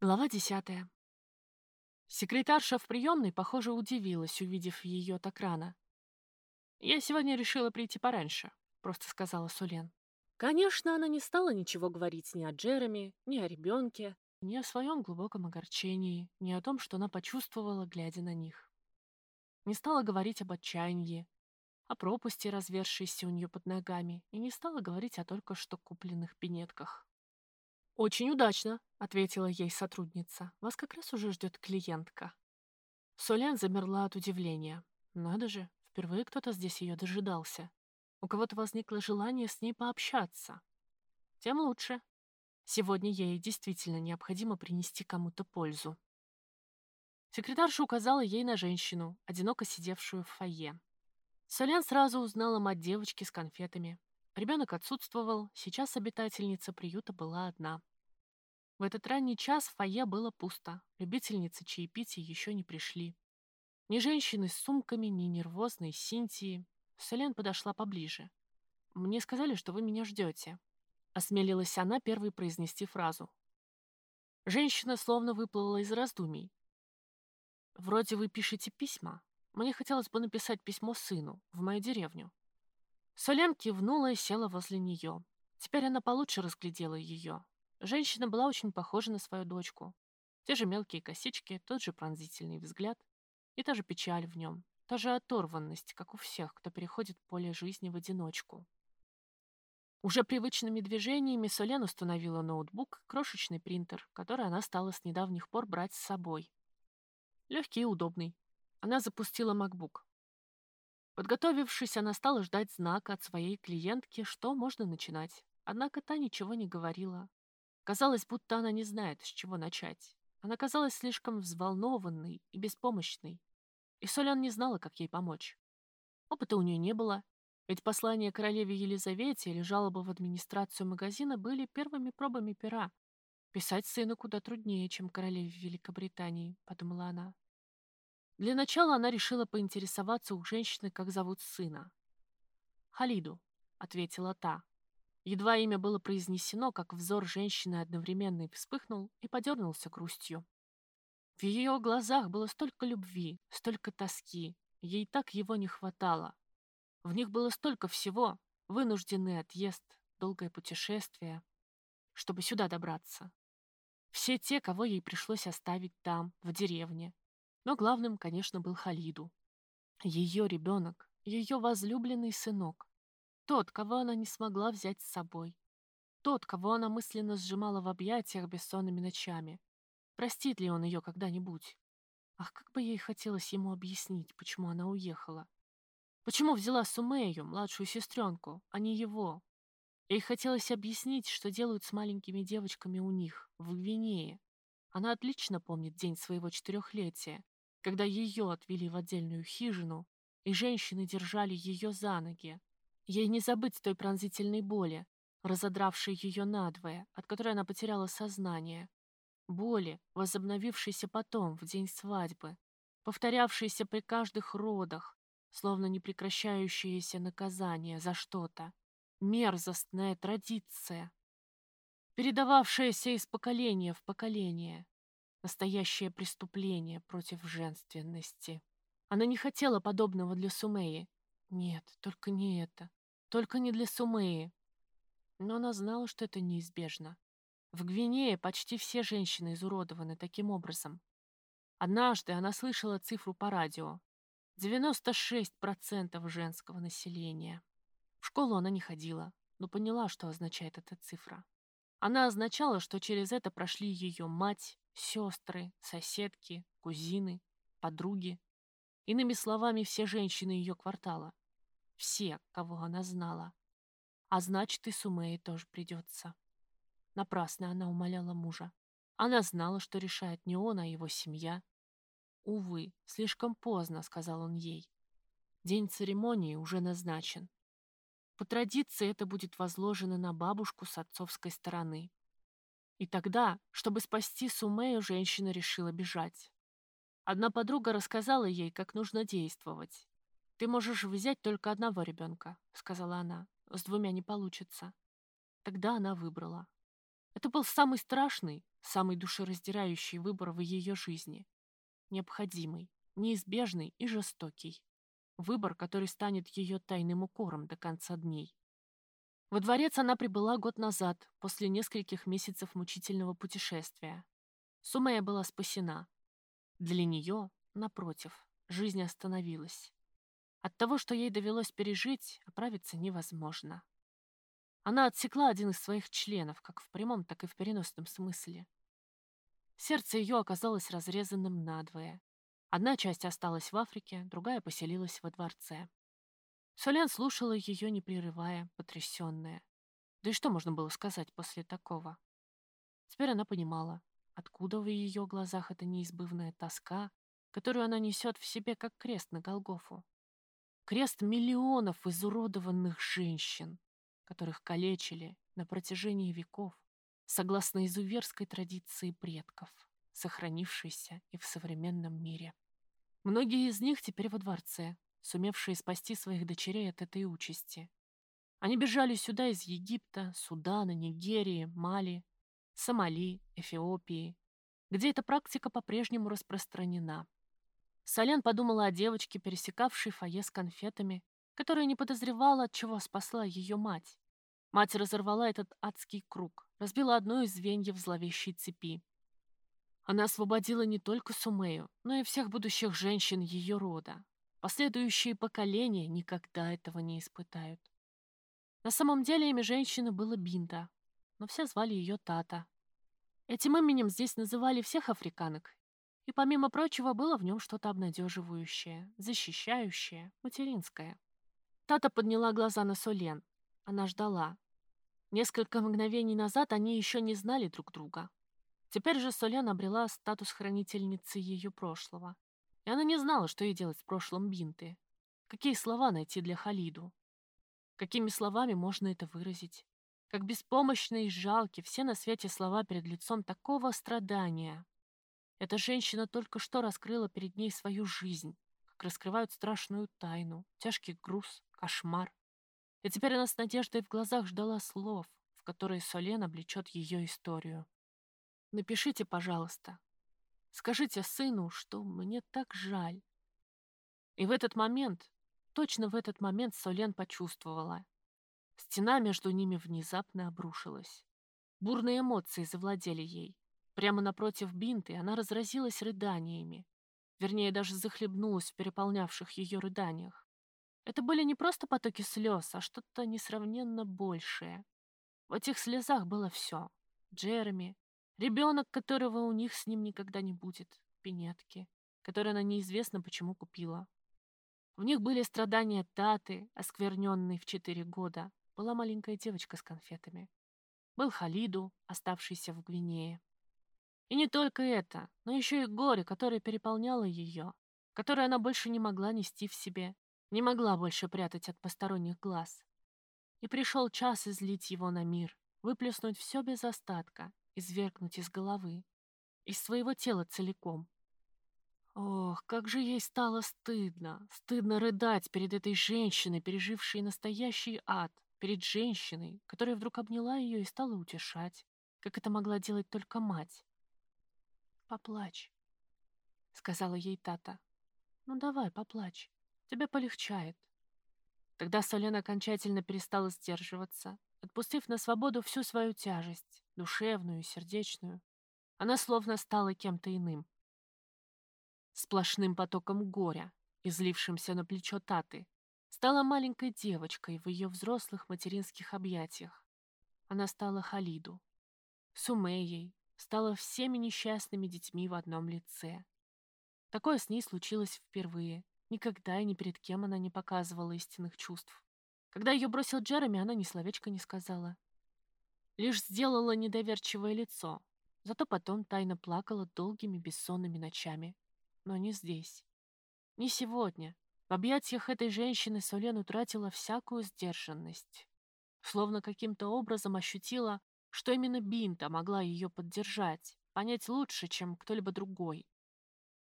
Глава десятая. Секретарша в приемной, похоже, удивилась, увидев ее так рано. «Я сегодня решила прийти пораньше», — просто сказала Сулен. Конечно, она не стала ничего говорить ни о Джереми, ни о ребенке, ни о своем глубоком огорчении, ни о том, что она почувствовала, глядя на них. Не стала говорить об отчаянии, о пропасти, развершейся у нее под ногами, и не стала говорить о только что купленных пинетках. «Очень удачно», — ответила ей сотрудница. «Вас как раз уже ждет клиентка». Солян замерла от удивления. Надо же, впервые кто-то здесь ее дожидался. У кого-то возникло желание с ней пообщаться. Тем лучше. Сегодня ей действительно необходимо принести кому-то пользу. Секретарша указала ей на женщину, одиноко сидевшую в фойе. Солян сразу узнала мать девочки с конфетами. Ребенок отсутствовал, сейчас обитательница приюта была одна. В этот ранний час в фойе было пусто, любительницы чаепития еще не пришли. Ни женщины с сумками, ни нервозной Синтии. Селен подошла поближе. «Мне сказали, что вы меня ждете», — осмелилась она первой произнести фразу. Женщина словно выплыла из раздумий. «Вроде вы пишете письма. Мне хотелось бы написать письмо сыну, в мою деревню». Солен кивнула и села возле нее. Теперь она получше разглядела ее. Женщина была очень похожа на свою дочку. Те же мелкие косички, тот же пронзительный взгляд и та же печаль в нем, та же оторванность, как у всех, кто переходит поле жизни в одиночку. Уже привычными движениями Солен установила ноутбук, крошечный принтер, который она стала с недавних пор брать с собой. Легкий и удобный. Она запустила MacBook. Подготовившись, она стала ждать знака от своей клиентки, что можно начинать. Однако та ничего не говорила, Казалось, будто она не знает, с чего начать. Она казалась слишком взволнованной и беспомощной. И Солян не знала, как ей помочь. Опыта у нее не было, ведь послание королеве Елизавете или жалоба в администрацию магазина были первыми пробами пера. Писать сыну куда труднее, чем королеве Великобритании, подумала она. Для начала она решила поинтересоваться у женщины, как зовут сына. «Халиду», — ответила та, Едва имя было произнесено, как взор женщины одновременно вспыхнул и подернулся грустью. В ее глазах было столько любви, столько тоски, ей так его не хватало. В них было столько всего, вынужденный отъезд, долгое путешествие, чтобы сюда добраться. Все те, кого ей пришлось оставить там, в деревне. Но главным, конечно, был Халиду. Ее ребенок, ее возлюбленный сынок. Тот, кого она не смогла взять с собой. Тот, кого она мысленно сжимала в объятиях бессонными ночами. Простит ли он ее когда-нибудь? Ах, как бы ей хотелось ему объяснить, почему она уехала. Почему взяла Сумею, младшую сестренку, а не его? Ей хотелось объяснить, что делают с маленькими девочками у них, в Гвинее. Она отлично помнит день своего четырехлетия, когда ее отвели в отдельную хижину, и женщины держали ее за ноги, Ей не забыть той пронзительной боли, разодравшей ее надвое, от которой она потеряла сознание. Боли, возобновившейся потом, в день свадьбы, повторявшейся при каждых родах, словно непрекращающееся наказание за что-то. Мерзостная традиция, передававшаяся из поколения в поколение. Настоящее преступление против женственности. Она не хотела подобного для Сумеи. Нет, только не это. Только не для Сумеи. Но она знала, что это неизбежно. В Гвинее почти все женщины изуродованы таким образом. Однажды она слышала цифру по радио. 96% женского населения. В школу она не ходила, но поняла, что означает эта цифра. Она означала, что через это прошли ее мать, сестры, соседки, кузины, подруги. Иными словами, все женщины ее квартала. Все, кого она знала. А значит, и Сумее тоже придется. Напрасно она умоляла мужа. Она знала, что решает не он, а его семья. «Увы, слишком поздно», — сказал он ей. «День церемонии уже назначен. По традиции это будет возложено на бабушку с отцовской стороны. И тогда, чтобы спасти Сумею, женщина решила бежать. Одна подруга рассказала ей, как нужно действовать. «Ты можешь взять только одного ребенка», — сказала она. «С двумя не получится». Тогда она выбрала. Это был самый страшный, самый душераздирающий выбор в ее жизни. Необходимый, неизбежный и жестокий. Выбор, который станет ее тайным укором до конца дней. Во дворец она прибыла год назад, после нескольких месяцев мучительного путешествия. Сумея была спасена. Для нее, напротив, жизнь остановилась. От того, что ей довелось пережить, оправиться невозможно. Она отсекла один из своих членов, как в прямом, так и в переносном смысле. Сердце ее оказалось разрезанным надвое. Одна часть осталась в Африке, другая поселилась во дворце. Солен слушала ее, не прерывая, потрясенная. Да и что можно было сказать после такого? Теперь она понимала, откуда в ее глазах эта неизбывная тоска, которую она несет в себе, как крест на Голгофу. Крест миллионов изуродованных женщин, которых калечили на протяжении веков, согласно изуверской традиции предков, сохранившейся и в современном мире. Многие из них теперь во дворце, сумевшие спасти своих дочерей от этой участи. Они бежали сюда из Египта, Судана, Нигерии, Мали, Сомали, Эфиопии, где эта практика по-прежнему распространена. Солен подумала о девочке, пересекавшей фойе с конфетами, которая не подозревала, от чего спасла ее мать. Мать разорвала этот адский круг, разбила одно из звеньев зловещей цепи. Она освободила не только Сумею, но и всех будущих женщин ее рода. Последующие поколения никогда этого не испытают. На самом деле имя женщины было Бинта, но все звали ее Тата. Этим именем здесь называли всех африканок, и, помимо прочего, было в нем что-то обнадеживающее, защищающее, материнское. Тата подняла глаза на Солен. Она ждала. Несколько мгновений назад они еще не знали друг друга. Теперь же Солен обрела статус хранительницы ее прошлого. И она не знала, что ей делать с прошлым Бинты. Какие слова найти для Халиду? Какими словами можно это выразить? Как беспомощны и жалки все на свете слова перед лицом такого страдания, эта женщина только что раскрыла перед ней свою жизнь, как раскрывают страшную тайну, тяжкий груз, кошмар. И теперь она с надеждой в глазах ждала слов, в которые Солен облечет ее историю. «Напишите, пожалуйста. Скажите сыну, что мне так жаль». И в этот момент, точно в этот момент Солен почувствовала. Стена между ними внезапно обрушилась. Бурные эмоции завладели ей. Прямо напротив Бинты она разразилась рыданиями. Вернее, даже захлебнулась в переполнявших ее рыданиях. Это были не просто потоки слез, а что-то несравненно большее. В этих слезах было все. Джереми, ребенок, которого у них с ним никогда не будет, пинетки, которые она неизвестно почему купила. В них были страдания Таты, оскверненной в четыре года. Была маленькая девочка с конфетами. Был Халиду, оставшийся в Гвинее. И не только это, но еще и горе, которое переполняло ее, которое она больше не могла нести в себе, не могла больше прятать от посторонних глаз. И пришел час излить его на мир, выплеснуть все без остатка, извергнуть из головы, из своего тела целиком. Ох, как же ей стало стыдно, стыдно рыдать перед этой женщиной, пережившей настоящий ад, перед женщиной, которая вдруг обняла ее и стала утешать, как это могла делать только мать. «Поплачь», — сказала ей Тата. «Ну давай, поплачь, тебе полегчает». Тогда Солен окончательно перестала сдерживаться, отпустив на свободу всю свою тяжесть, душевную и сердечную. Она словно стала кем-то иным. Сплошным потоком горя, излившимся на плечо Таты, стала маленькой девочкой в ее взрослых материнских объятиях. Она стала Халиду, Сумеей, стала всеми несчастными детьми в одном лице. Такое с ней случилось впервые. Никогда и ни перед кем она не показывала истинных чувств. Когда ее бросил Джереми, она ни словечко не сказала. Лишь сделала недоверчивое лицо, зато потом тайно плакала долгими бессонными ночами. Но не здесь. Не сегодня. В объятиях этой женщины Солен утратила всякую сдержанность. Словно каким-то образом ощутила, что именно Бинта могла ее поддержать, понять лучше, чем кто-либо другой.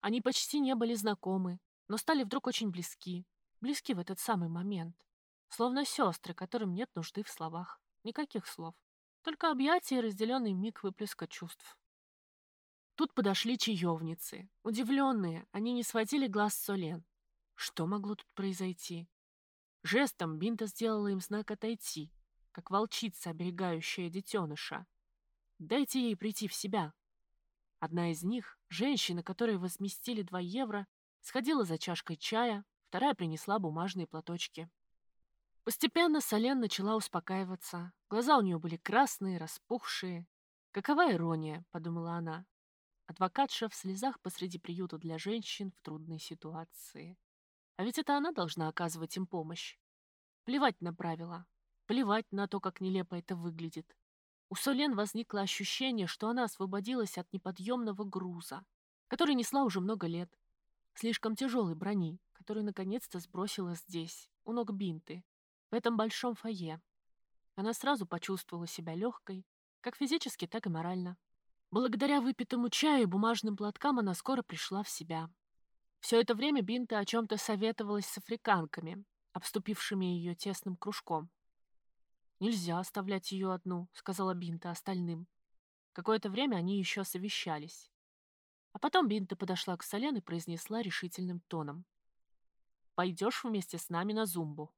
Они почти не были знакомы, но стали вдруг очень близки, близки в этот самый момент. Словно сестры, которым нет нужды в словах. Никаких слов. Только объятия и разделенный миг выплеска чувств. Тут подошли чаевницы. Удивленные, они не сводили глаз с Солен. Что могло тут произойти? Жестом Бинта сделала им знак отойти, как волчица, оберегающая детеныша. Дайте ей прийти в себя. Одна из них, женщина, которой возместили 2 евро, сходила за чашкой чая, вторая принесла бумажные платочки. Постепенно Солен начала успокаиваться. Глаза у нее были красные, распухшие. «Какова ирония?» — подумала она. Адвокатша в слезах посреди приюта для женщин в трудной ситуации. А ведь это она должна оказывать им помощь. Плевать на правила. Плевать на то, как нелепо это выглядит. У Солен возникло ощущение, что она освободилась от неподъемного груза, который несла уже много лет. Слишком тяжелой брони, которую наконец-то сбросила здесь, у ног Бинты, в этом большом фойе. Она сразу почувствовала себя легкой, как физически, так и морально. Благодаря выпитому чаю и бумажным платкам она скоро пришла в себя. Все это время Бинта о чем-то советовалась с африканками, обступившими ее тесным кружком. «Нельзя оставлять ее одну», — сказала Бинта остальным. Какое-то время они еще совещались. А потом Бинта подошла к Солен и произнесла решительным тоном. «Пойдешь вместе с нами на зумбу».